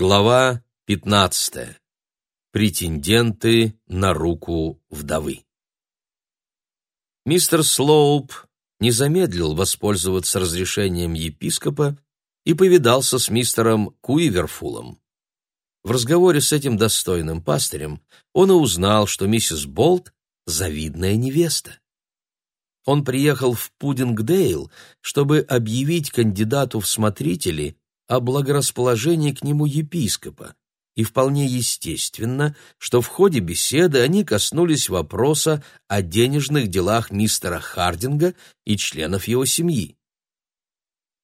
Глава 15. Претенденты на руку вдовы. Мистер Слоуп не замедлил воспользоваться разрешением епископа и повидался с мистером Куиверфулом. В разговоре с этим достойным пастырем он и узнал, что миссис Болт — завидная невеста. Он приехал в Пудингдейл, чтобы объявить кандидату в смотрители о благорасположении к нему епископа, и вполне естественно, что в ходе беседы они коснулись вопроса о денежных делах мистера Хардинга и членов его семьи.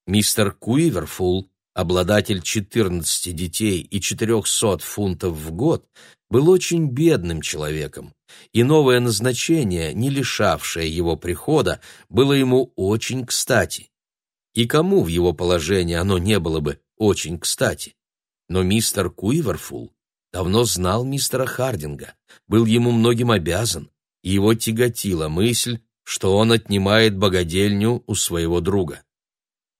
Мистер Куиверфул, обладатель 14 детей и 400 фунтов в год, был очень бедным человеком, и новое назначение, не лишавшее его прихода, было ему очень кстати и кому в его положении оно не было бы очень кстати. Но мистер Куиверфул давно знал мистера Хардинга, был ему многим обязан, и его тяготила мысль, что он отнимает богадельню у своего друга.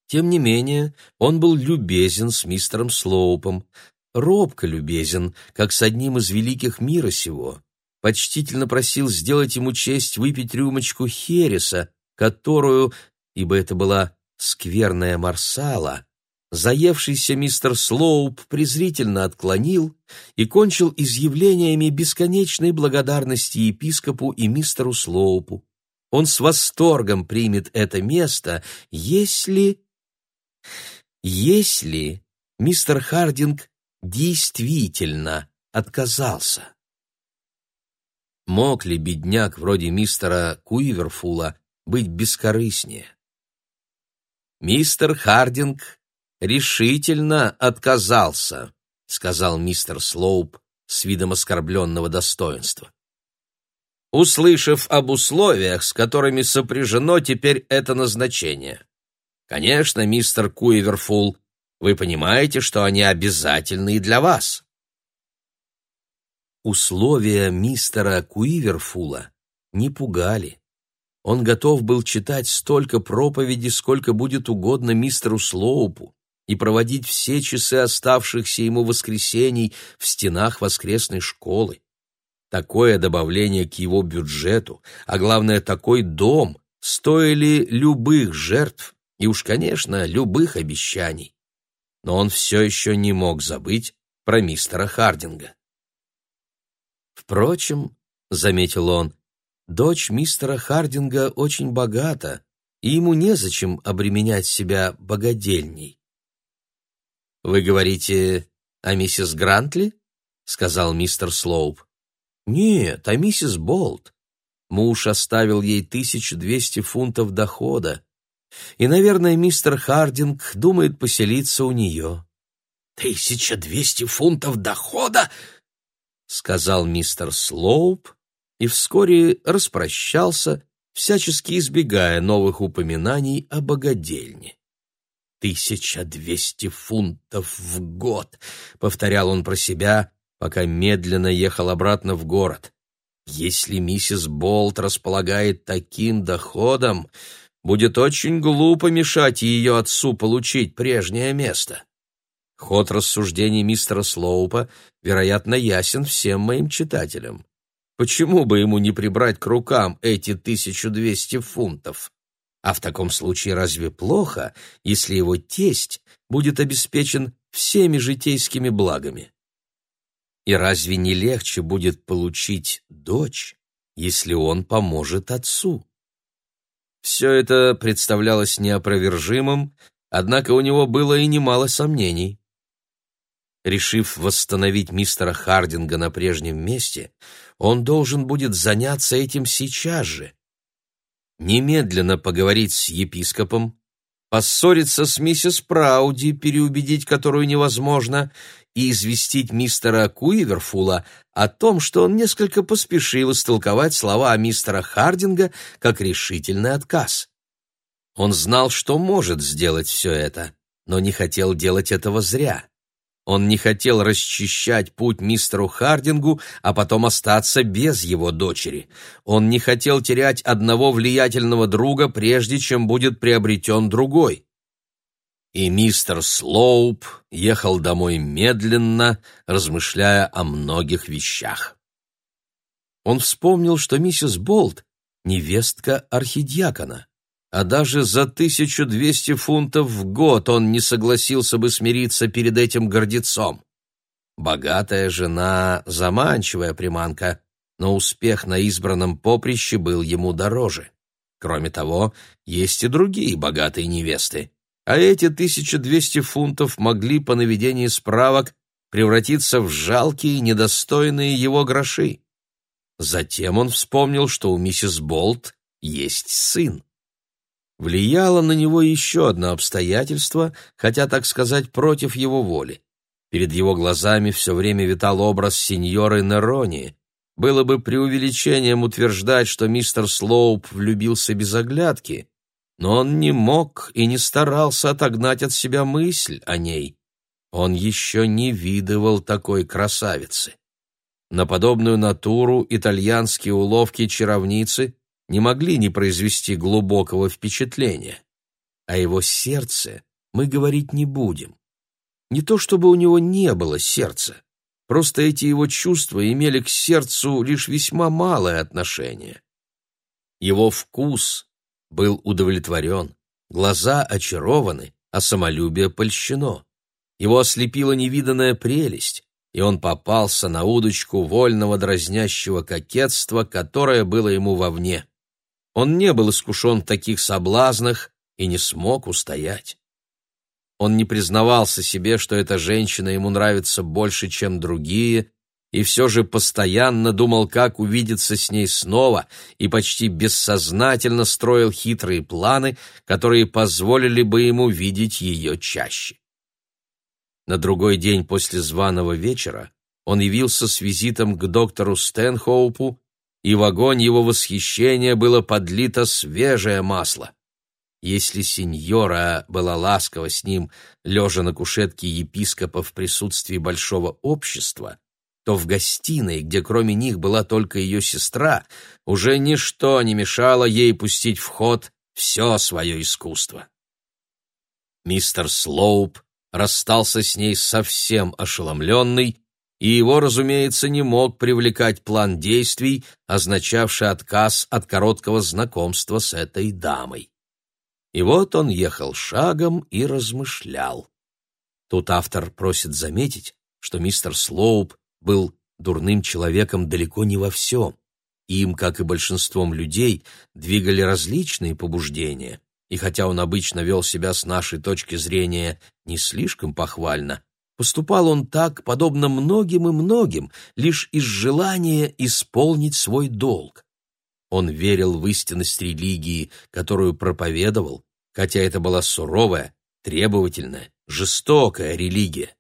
Тем не менее, он был любезен с мистером Слоупом, робко любезен, как с одним из великих мира сего, почтительно просил сделать ему честь выпить рюмочку хереса, которую, ибо это была скверная Марсала, заевшийся мистер Слоуп презрительно отклонил и кончил изъявлениями бесконечной благодарности епископу и мистеру Слоупу. Он с восторгом примет это место, если... Если мистер Хардинг действительно отказался. Мог ли бедняк вроде мистера Куиверфула быть бескорыстнее? Мистер Хардинг решительно отказался, сказал мистер Слоуп с видом оскорбленного достоинства. Услышав об условиях, с которыми сопряжено теперь это назначение. Конечно, мистер Куиверфул, вы понимаете, что они обязательны и для вас. Условия мистера Куиверфула не пугали. Он готов был читать столько проповедей, сколько будет угодно мистеру Слоупу, и проводить все часы оставшихся ему воскресений в стенах воскресной школы. Такое добавление к его бюджету, а главное, такой дом, стоили любых жертв и уж, конечно, любых обещаний. Но он все еще не мог забыть про мистера Хардинга. Впрочем, — заметил он, Дочь мистера Хардинга очень богата, и ему незачем обременять себя богадельней. «Вы говорите о миссис Грантли?» — сказал мистер Слоуп. «Нет, о миссис Болт. Муж оставил ей 1200 фунтов дохода, и, наверное, мистер Хардинг думает поселиться у нее». «Тысяча двести фунтов дохода?» — сказал мистер Слоуп, и вскоре распрощался, всячески избегая новых упоминаний о богадельне. «Тысяча двести фунтов в год», — повторял он про себя, пока медленно ехал обратно в город. «Если миссис Болт располагает таким доходом, будет очень глупо мешать ее отцу получить прежнее место». Ход рассуждений мистера Слоупа, вероятно, ясен всем моим читателям. Почему бы ему не прибрать к рукам эти 1200 фунтов? А в таком случае разве плохо, если его тесть будет обеспечен всеми житейскими благами? И разве не легче будет получить дочь, если он поможет отцу? Все это представлялось неопровержимым, однако у него было и немало сомнений. Решив восстановить мистера Хардинга на прежнем месте, он должен будет заняться этим сейчас же. Немедленно поговорить с епископом, поссориться с миссис Прауди, переубедить которую невозможно, и известить мистера Куиверфула о том, что он несколько поспешил истолковать слова мистера Хардинга как решительный отказ. Он знал, что может сделать все это, но не хотел делать этого зря. Он не хотел расчищать путь мистеру Хардингу, а потом остаться без его дочери. Он не хотел терять одного влиятельного друга, прежде чем будет приобретен другой. И мистер Слоуп ехал домой медленно, размышляя о многих вещах. Он вспомнил, что миссис Болт — невестка архидиакона, а даже за 1200 фунтов в год он не согласился бы смириться перед этим гордецом. Богатая жена — заманчивая приманка, но успех на избранном поприще был ему дороже. Кроме того, есть и другие богатые невесты, а эти 1200 фунтов могли по наведении справок превратиться в жалкие, недостойные его гроши. Затем он вспомнил, что у миссис Болт есть сын. Влияло на него еще одно обстоятельство, хотя, так сказать, против его воли. Перед его глазами все время витал образ сеньоры Нерони. Было бы преувеличением утверждать, что мистер Слоуп влюбился без оглядки, но он не мог и не старался отогнать от себя мысль о ней. Он еще не видывал такой красавицы. На подобную натуру итальянские уловки-чаровницы не могли не произвести глубокого впечатления. О его сердце мы говорить не будем. Не то чтобы у него не было сердца, просто эти его чувства имели к сердцу лишь весьма малое отношение. Его вкус был удовлетворен, глаза очарованы, а самолюбие польщено. Его ослепила невиданная прелесть, и он попался на удочку вольного дразнящего кокетства, которое было ему вовне. Он не был искушен в таких соблазнах и не смог устоять. Он не признавался себе, что эта женщина ему нравится больше, чем другие, и все же постоянно думал, как увидеться с ней снова, и почти бессознательно строил хитрые планы, которые позволили бы ему видеть ее чаще. На другой день после званого вечера он явился с визитом к доктору Стэнхоупу, и в огонь его восхищения было подлито свежее масло. Если сеньора была ласкова с ним, лежа на кушетке епископа в присутствии большого общества, то в гостиной, где кроме них была только ее сестра, уже ничто не мешало ей пустить в ход все свое искусство. Мистер Слоуп расстался с ней совсем ошеломленный, и его, разумеется, не мог привлекать план действий, означавший отказ от короткого знакомства с этой дамой. И вот он ехал шагом и размышлял. Тут автор просит заметить, что мистер Слоуп был дурным человеком далеко не во всем. Им, как и большинством людей, двигали различные побуждения, и хотя он обычно вел себя с нашей точки зрения не слишком похвально, поступал он так, подобно многим и многим, лишь из желания исполнить свой долг. Он верил в истинность религии, которую проповедовал, хотя это была суровая, требовательная, жестокая религия.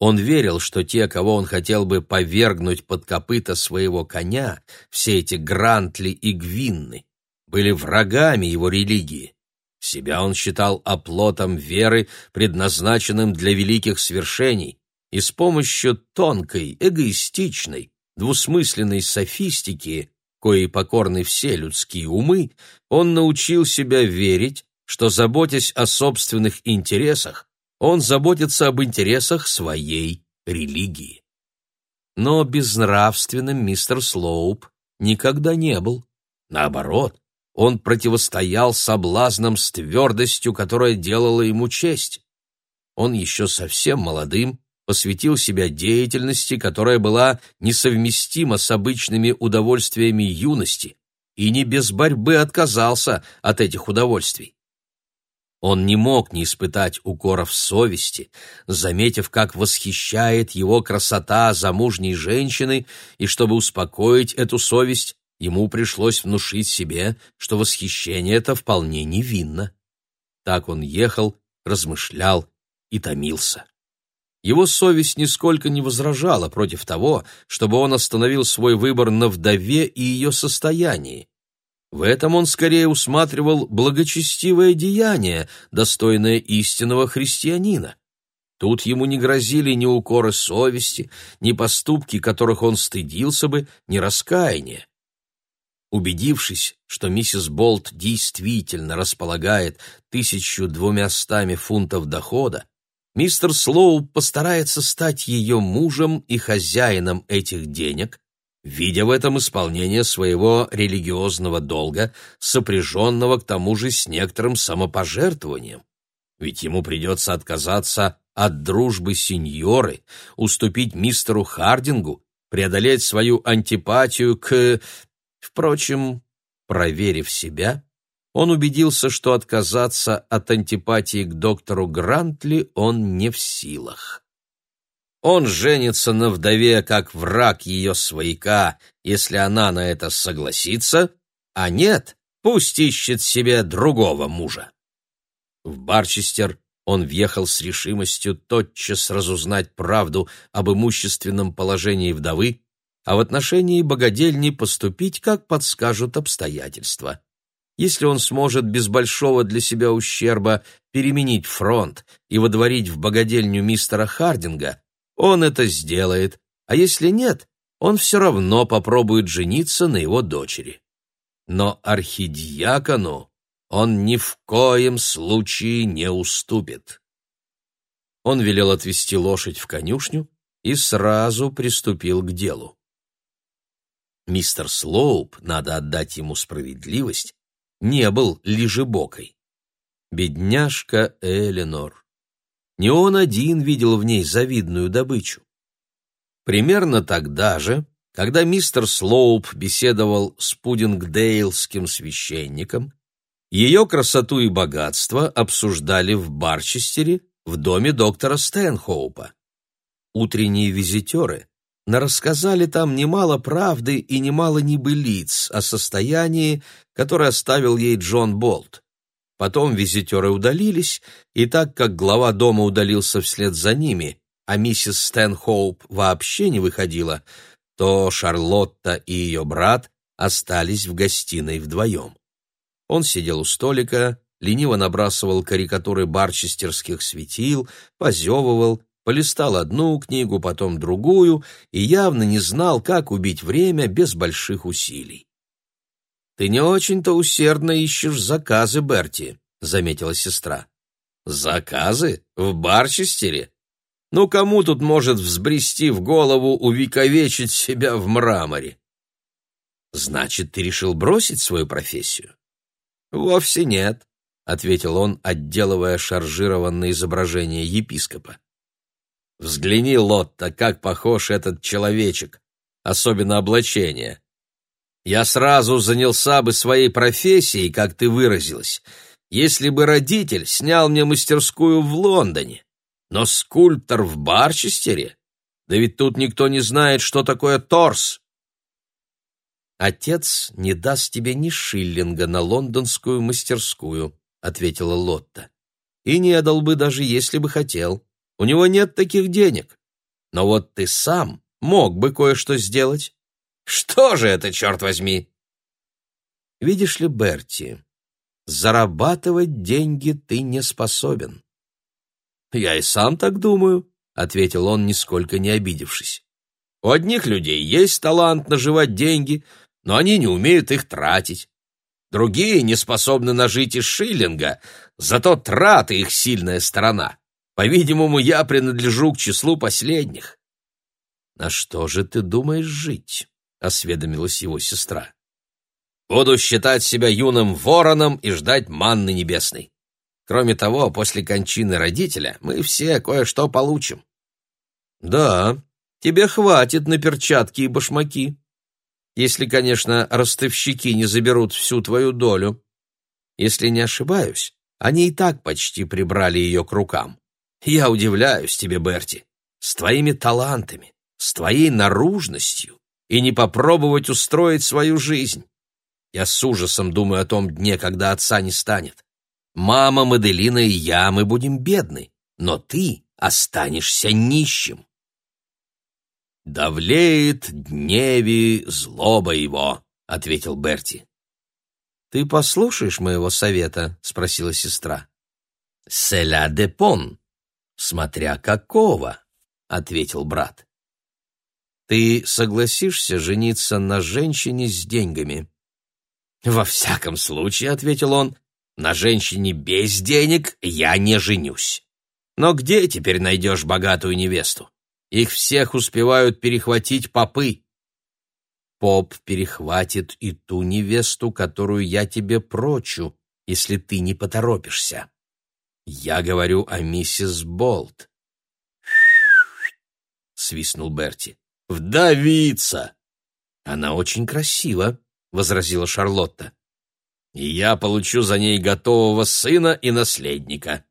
Он верил, что те, кого он хотел бы повергнуть под копыта своего коня, все эти Грантли и Гвинны, были врагами его религии. Себя он считал оплотом веры, предназначенным для великих свершений, и с помощью тонкой, эгоистичной, двусмысленной софистики, коей покорны все людские умы, он научил себя верить, что, заботясь о собственных интересах, он заботится об интересах своей религии. Но безнравственным мистер Слоуп никогда не был. Наоборот, он противостоял соблазнам с твердостью, которая делала ему честь. Он еще совсем молодым посвятил себя деятельности, которая была несовместима с обычными удовольствиями юности, и не без борьбы отказался от этих удовольствий. Он не мог не испытать укоров совести, заметив, как восхищает его красота замужней женщины, и чтобы успокоить эту совесть, ему пришлось внушить себе, что восхищение это вполне невинно. Так он ехал, размышлял и томился. Его совесть нисколько не возражала против того, чтобы он остановил свой выбор на вдове и ее состоянии. В этом он скорее усматривал благочестивое деяние, достойное истинного христианина. Тут ему не грозили ни укоры совести, ни поступки, которых он стыдился бы, ни раскаяния. Убедившись, что миссис Болт действительно располагает тысячу двумястами фунтов дохода, мистер Слоу постарается стать ее мужем и хозяином этих денег, видя в этом исполнение своего религиозного долга, сопряженного к тому же с некоторым самопожертвованием. Ведь ему придется отказаться от дружбы сеньоры, уступить мистеру Хардингу, преодолеть свою антипатию к... Впрочем, проверив себя, он убедился, что отказаться от антипатии к доктору Грантли он не в силах. Он женится на вдове как враг ее свояка, если она на это согласится, а нет, пусть ищет себе другого мужа. В Барчестер он въехал с решимостью тотчас разузнать правду об имущественном положении вдовы, а в отношении богадельни поступить, как подскажут обстоятельства. Если он сможет без большого для себя ущерба переменить фронт и водворить в богадельню мистера Хардинга, он это сделает, а если нет, он все равно попробует жениться на его дочери. Но архидиакону он ни в коем случае не уступит. Он велел отвести лошадь в конюшню и сразу приступил к делу. Мистер Слоуп, надо отдать ему справедливость, не был лежебокой. Бедняжка Эленор. Не он один видел в ней завидную добычу. Примерно тогда же, когда мистер Слоуп беседовал с пудингдейлским священником, ее красоту и богатство обсуждали в Барчестере в доме доктора Стэнхоупа. Утренние визитеры нарассказали там немало правды и немало небылиц о состоянии, которое оставил ей Джон Болт. Потом визитеры удалились, и так как глава дома удалился вслед за ними, а миссис Стэнхоуп вообще не выходила, то Шарлотта и ее брат остались в гостиной вдвоем. Он сидел у столика, лениво набрасывал карикатуры барчестерских светил, позевывал, полистал одну книгу, потом другую и явно не знал, как убить время без больших усилий. «Ты не очень-то усердно ищешь заказы, Берти», — заметила сестра. «Заказы? В Барчестере? Ну, кому тут может взбрести в голову увековечить себя в мраморе?» «Значит, ты решил бросить свою профессию?» «Вовсе нет», — ответил он, отделывая шаржированное изображение епископа. «Взгляни, Лотта, как похож этот человечек, особенно облачение. Я сразу занялся бы своей профессией, как ты выразилась, если бы родитель снял мне мастерскую в Лондоне. Но скульптор в Барчестере? Да ведь тут никто не знает, что такое торс. Отец не даст тебе ни шиллинга на лондонскую мастерскую, ответила Лотта. И не дал бы даже если бы хотел. У него нет таких денег. Но вот ты сам мог бы кое-что сделать. Что же это, черт возьми? Видишь ли, Берти, зарабатывать деньги ты не способен. Я и сам так думаю, ответил он, нисколько не обидевшись. У одних людей есть талант наживать деньги, но они не умеют их тратить. Другие не способны нажить и шиллинга, зато траты их сильная сторона. По-видимому, я принадлежу к числу последних. На что же ты думаешь жить? — осведомилась его сестра. «Буду считать себя юным вороном и ждать манны небесной. Кроме того, после кончины родителя мы все кое-что получим». «Да, тебе хватит на перчатки и башмаки. Если, конечно, ростовщики не заберут всю твою долю. Если не ошибаюсь, они и так почти прибрали ее к рукам. Я удивляюсь тебе, Берти, с твоими талантами, с твоей наружностью и не попробовать устроить свою жизнь. Я с ужасом думаю о том дне, когда отца не станет. Мама, Маделина и я, мы будем бедны, но ты останешься нищим. «Давлеет дневи злоба его», — ответил Берти. «Ты послушаешь моего совета?» — спросила сестра. «Селя де пон, смотря какого», — ответил брат. Ты согласишься жениться на женщине с деньгами? «Во всяком случае», — ответил он, — «на женщине без денег я не женюсь. Но где теперь найдешь богатую невесту? Их всех успевают перехватить попы». «Поп перехватит и ту невесту, которую я тебе прочу, если ты не поторопишься. Я говорю о миссис Болт». свистнул Берти. «Вдовица!» «Она очень красива», — возразила Шарлотта. «И я получу за ней готового сына и наследника».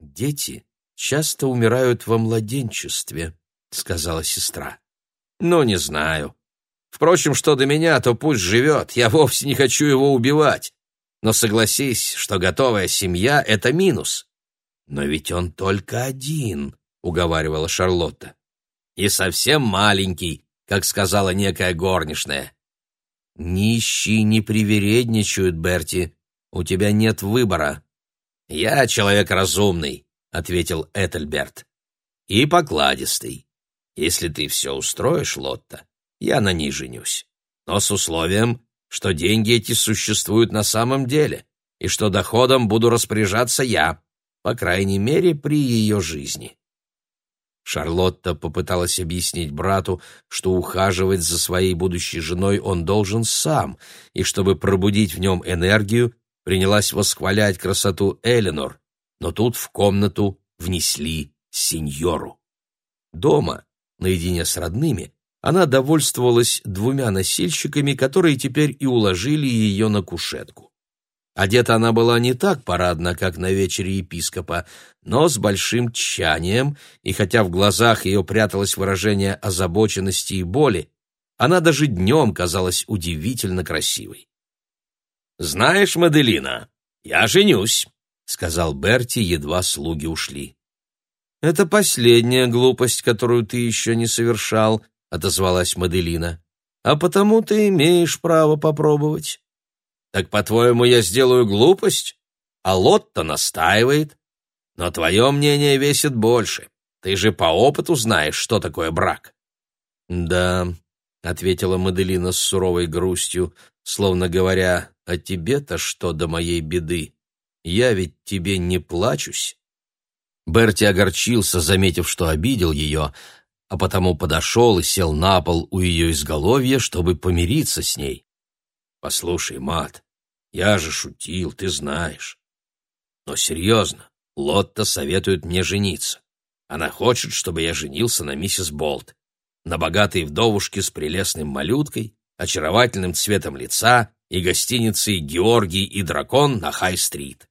«Дети часто умирают во младенчестве», — сказала сестра. «Ну, не знаю. Впрочем, что до меня, то пусть живет, я вовсе не хочу его убивать. Но согласись, что готовая семья — это минус». «Но ведь он только один», — уговаривала Шарлотта. «И совсем маленький», как сказала некая горничная. «Нищие не привередничают, Берти. У тебя нет выбора». «Я человек разумный», — ответил Этельберт. «И покладистый. Если ты все устроишь, Лотта, я на ней женюсь. Но с условием, что деньги эти существуют на самом деле, и что доходом буду распоряжаться я, по крайней мере, при ее жизни». Шарлотта попыталась объяснить брату, что ухаживать за своей будущей женой он должен сам, и чтобы пробудить в нем энергию, принялась восхвалять красоту Эленор, но тут в комнату внесли сеньору. Дома, наедине с родными, она довольствовалась двумя носильщиками, которые теперь и уложили ее на кушетку. Одета она была не так парадно, как на вечере епископа, но с большим тщанием, и хотя в глазах ее пряталось выражение озабоченности и боли, она даже днем казалась удивительно красивой. «Знаешь, Маделина, я женюсь», — сказал Берти, едва слуги ушли. «Это последняя глупость, которую ты еще не совершал», — отозвалась Маделина. «А потому ты имеешь право попробовать». Так, по-твоему, я сделаю глупость? А Лотто настаивает. Но твое мнение весит больше. Ты же по опыту знаешь, что такое брак. Да, ответила Маделина с суровой грустью, словно говоря, а тебе-то что до моей беды? Я ведь тебе не плачусь. Берти огорчился, заметив, что обидел ее, а потому подошел и сел на пол у ее изголовья, чтобы помириться с ней. Послушай, мат, я же шутил, ты знаешь. Но серьезно, Лотта советует мне жениться. Она хочет, чтобы я женился на миссис Болт, на богатой вдовушке с прелестным малюткой, очаровательным цветом лица и гостиницей «Георгий и дракон» на Хай-стрит.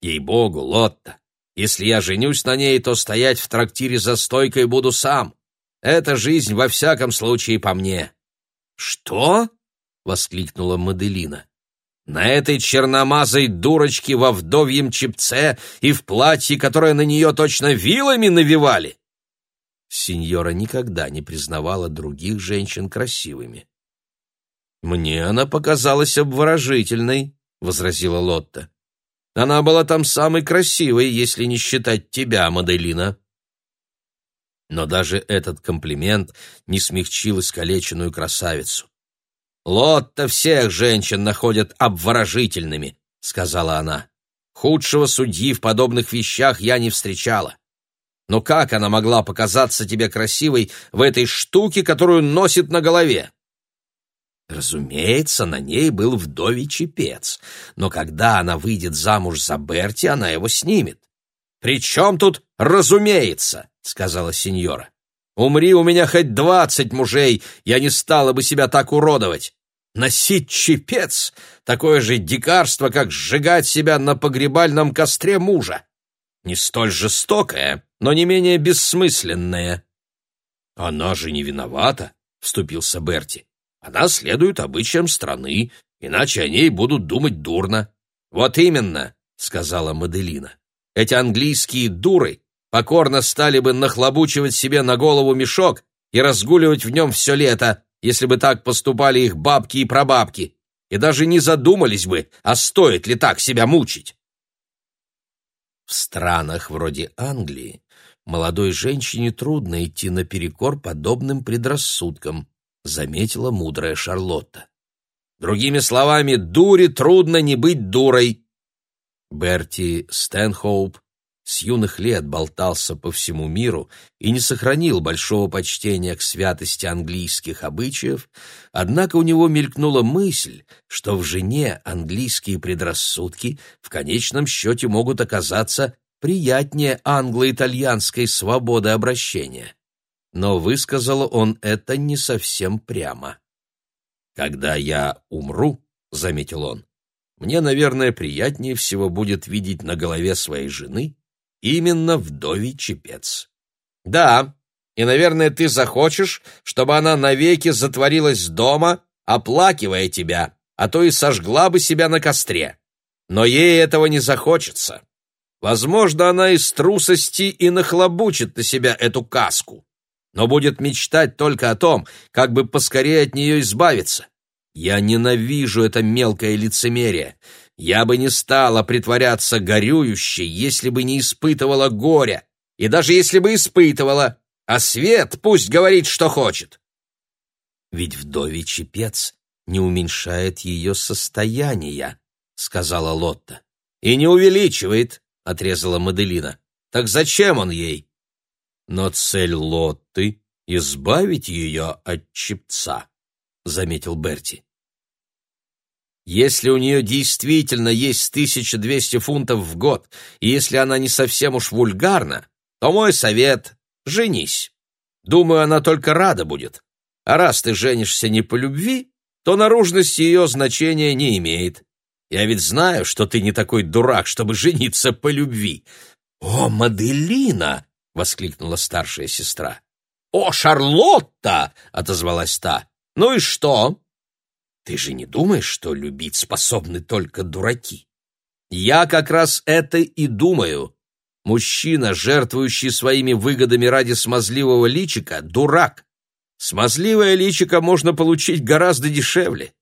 Ей-богу, Лотта, если я женюсь на ней, то стоять в трактире за стойкой буду сам. Эта жизнь во всяком случае по мне. «Что?» — воскликнула Маделина. «На этой черномазой дурочке во вдовьем чепце и в платье, которое на нее точно вилами навивали!» Сеньора никогда не признавала других женщин красивыми. «Мне она показалась обворожительной», — возразила Лотта. «Она была там самой красивой, если не считать тебя, Маделина». Но даже этот комплимент не смягчил искалеченную красавицу. «Лотта всех женщин находят обворожительными», — сказала она. «Худшего судьи в подобных вещах я не встречала. Но как она могла показаться тебе красивой в этой штуке, которую носит на голове?» Разумеется, на ней был вдовий чепец, но когда она выйдет замуж за Берти, она его снимет. «При чем тут «разумеется», — сказала сеньора. Умри у меня хоть двадцать мужей, я не стала бы себя так уродовать. Носить чепец — такое же дикарство, как сжигать себя на погребальном костре мужа. Не столь жестокое, но не менее бессмысленное. «Она же не виновата», — вступился Берти. «Она следует обычаям страны, иначе о ней будут думать дурно». «Вот именно», — сказала Маделина. «Эти английские дуры покорно стали бы нахлобучивать себе на голову мешок и разгуливать в нем все лето, если бы так поступали их бабки и прабабки, и даже не задумались бы, а стоит ли так себя мучить. В странах вроде Англии молодой женщине трудно идти наперекор подобным предрассудкам, заметила мудрая Шарлотта. Другими словами, дуре трудно не быть дурой. Берти Стэнхоуп с юных лет болтался по всему миру и не сохранил большого почтения к святости английских обычаев, однако у него мелькнула мысль, что в жене английские предрассудки в конечном счете могут оказаться приятнее англо-итальянской свободы обращения. Но высказал он это не совсем прямо. «Когда я умру», — заметил он, — «мне, наверное, приятнее всего будет видеть на голове своей жены именно вдовий чепец». «Да, и, наверное, ты захочешь, чтобы она навеки затворилась дома, оплакивая тебя, а то и сожгла бы себя на костре. Но ей этого не захочется. Возможно, она из трусости и нахлобучит на себя эту каску, но будет мечтать только о том, как бы поскорее от нее избавиться. Я ненавижу это мелкое лицемерие. Я бы не стала притворяться горюющей, если бы не испытывала горя, и даже если бы испытывала, а свет пусть говорит, что хочет. Ведь вдовий чепец не уменьшает ее состояния, сказала Лотта. И не увеличивает, — отрезала Маделина. «Так зачем он ей?» «Но цель Лотты — избавить ее от чепца», — заметил Берти. «Если у нее действительно есть 1200 фунтов в год, и если она не совсем уж вульгарна, то мой совет — женись. Думаю, она только рада будет. А раз ты женишься не по любви, то наружность ее значения не имеет. Я ведь знаю, что ты не такой дурак, чтобы жениться по любви. О, Маделина! воскликнула старшая сестра. О, Шарлотта! отозвалась та. Ну и что? Ты же не думаешь, что любить способны только дураки? Я как раз это и думаю. Мужчина, жертвующий своими выгодами ради смазливого личика, дурак. Смазливое личико можно получить гораздо дешевле.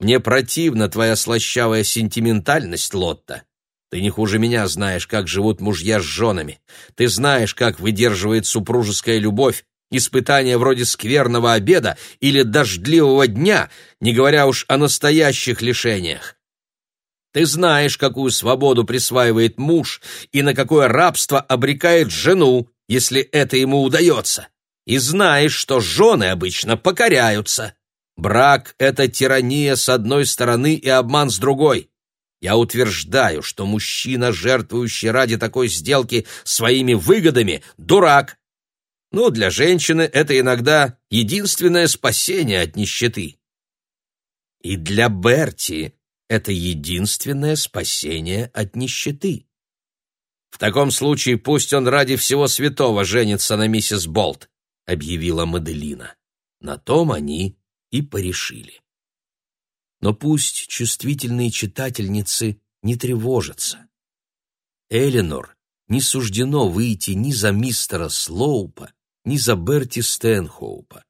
Мне противна твоя слащавая сентиментальность, Лотта. Ты не хуже меня знаешь, как живут мужья с женами. Ты знаешь, как выдерживает супружеская любовь испытания вроде скверного обеда или дождливого дня, не говоря уж о настоящих лишениях. Ты знаешь, какую свободу присваивает муж и на какое рабство обрекает жену, если это ему удается. И знаешь, что жены обычно покоряются. Брак — это тирания с одной стороны и обман с другой. Я утверждаю, что мужчина, жертвующий ради такой сделки своими выгодами, дурак. Но для женщины это иногда единственное спасение от нищеты. И для Берти это единственное спасение от нищеты. В таком случае пусть он ради всего святого женится на миссис Болт, объявила Маделина. На том они и порешили. Но пусть чувствительные читательницы не тревожатся. Эленор не суждено выйти ни за мистера Слоупа, ни за Берти Стэнхоупа.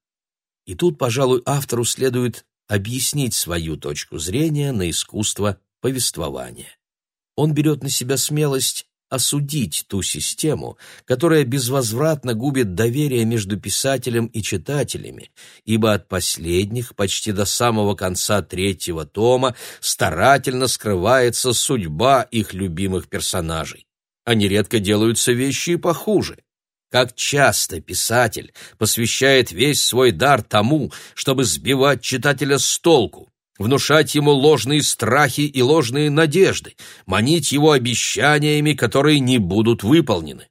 И тут, пожалуй, автору следует объяснить свою точку зрения на искусство повествования. Он берет на себя смелость осудить ту систему, которая безвозвратно губит доверие между писателем и читателями, ибо от последних почти до самого конца третьего тома старательно скрывается судьба их любимых персонажей. Они редко делаются вещи похуже. Как часто писатель посвящает весь свой дар тому, чтобы сбивать читателя с толку, внушать ему ложные страхи и ложные надежды, манить его обещаниями, которые не будут выполнены.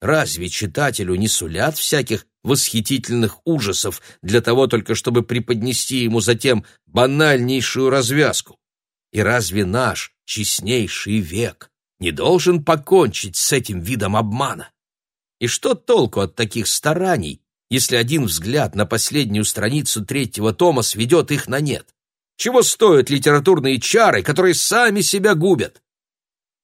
Разве читателю не сулят всяких восхитительных ужасов для того только, чтобы преподнести ему затем банальнейшую развязку? И разве наш честнейший век не должен покончить с этим видом обмана? И что толку от таких стараний, если один взгляд на последнюю страницу третьего тома сведет их на нет? Чего стоят литературные чары, которые сами себя губят?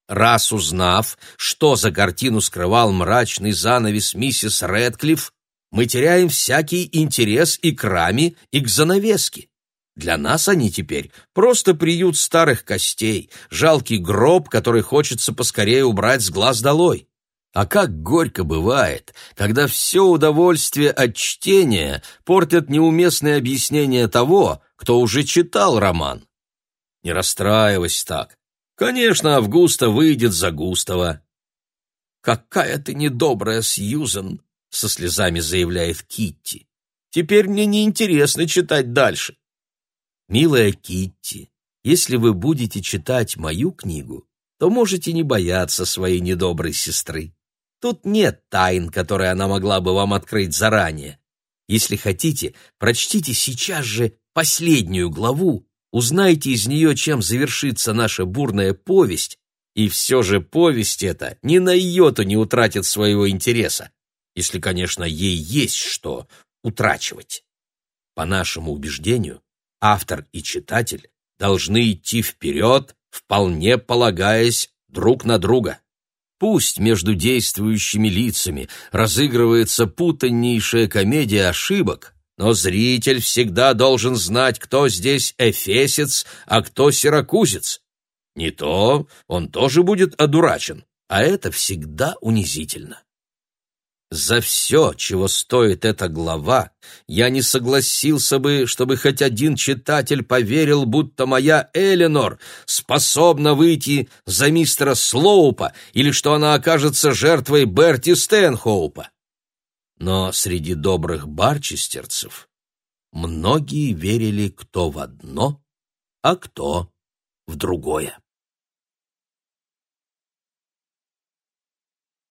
Раз узнав, что за картину скрывал мрачный занавес миссис Рэдклифф, мы теряем всякий интерес и к раме, и к занавеске. Для нас они теперь просто приют старых костей, жалкий гроб, который хочется поскорее убрать с глаз долой. А как горько бывает, когда все удовольствие от чтения портят неуместные объяснения того, кто уже читал роман. Не расстраивайся так. Конечно, Августа выйдет за Густава. «Какая ты недобрая, Сьюзен!» — со слезами заявляет Китти. «Теперь мне неинтересно читать дальше». «Милая Китти, если вы будете читать мою книгу, то можете не бояться своей недоброй сестры. Тут нет тайн, которые она могла бы вам открыть заранее. Если хотите, прочтите сейчас же последнюю главу Узнайте из нее, чем завершится наша бурная повесть, и все же повесть эта ни на йоту не утратит своего интереса, если, конечно, ей есть что утрачивать. По нашему убеждению, автор и читатель должны идти вперед, вполне полагаясь друг на друга. Пусть между действующими лицами разыгрывается путаннейшая комедия ошибок, но зритель всегда должен знать, кто здесь эфесец, а кто сиракузец. Не то он тоже будет одурачен, а это всегда унизительно. За все, чего стоит эта глава, я не согласился бы, чтобы хоть один читатель поверил, будто моя Эленор способна выйти за мистера Слоупа или что она окажется жертвой Берти Стэнхоупа но среди добрых барчестерцев многие верили кто в одно, а кто в другое.